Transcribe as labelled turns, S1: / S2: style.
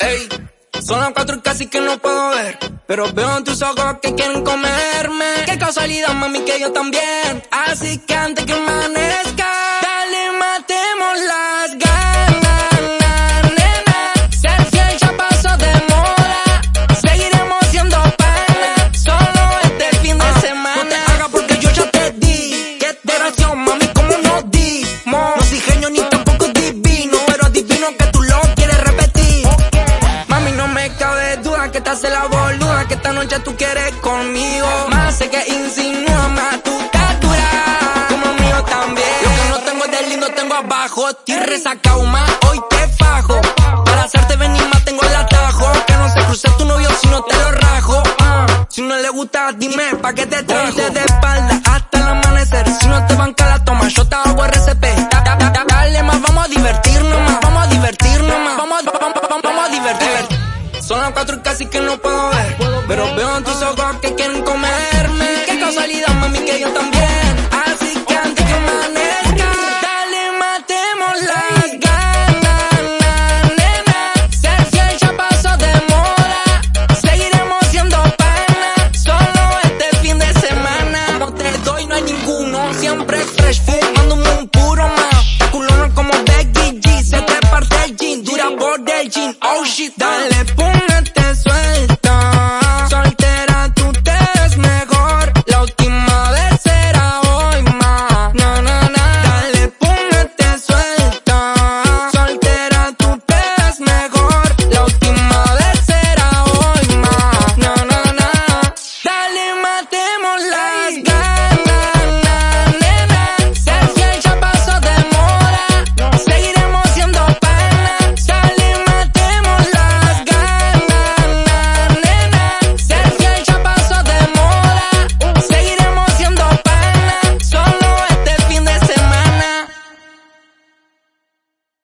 S1: Ey, son las cuatro y casi que no puedo ver. Pero veo en tus ojos que quieren comerme. Qué casualidad, mami, que yo también. Así que antes que amanezca, te hace la boluda. Que esta noche tú quieres conmigo. Más sé que insinúa más tu captura. Como mío también. Lo que no tengo es de lindo, tengo abajo. Tierra sacado más, hoy te fajo. Para hacerte venir más tengo el atajo. Que no se cruce tu novio si no te lo rajo. Ah, si no le gusta, dime pa' qué te trajo. Ponte de espalda hasta el amanecer. Si no te banca la toma, yo te hago RCP. Da- da- da- Dale más, vamos a divertirnos más. Vamos a divertirnos más. Vamos, vamos, a divertir. Son las cuatro y casi que no puedo ver. Pero veo en tus ojos que quieren comerme. Qué casualidad, mami, que yo también. Así que antes que amanezca, dale, matemos las ganas, nena. Sergio ya pasó de moda. Seguiremos siendo pana. Solo este fin de semana. No te doy, no hay ninguno. Siempre fresh fumándome un puro más. Culón como Becky G. Se te parte el jean. Dura por el jean. Oh shit, dale, pum.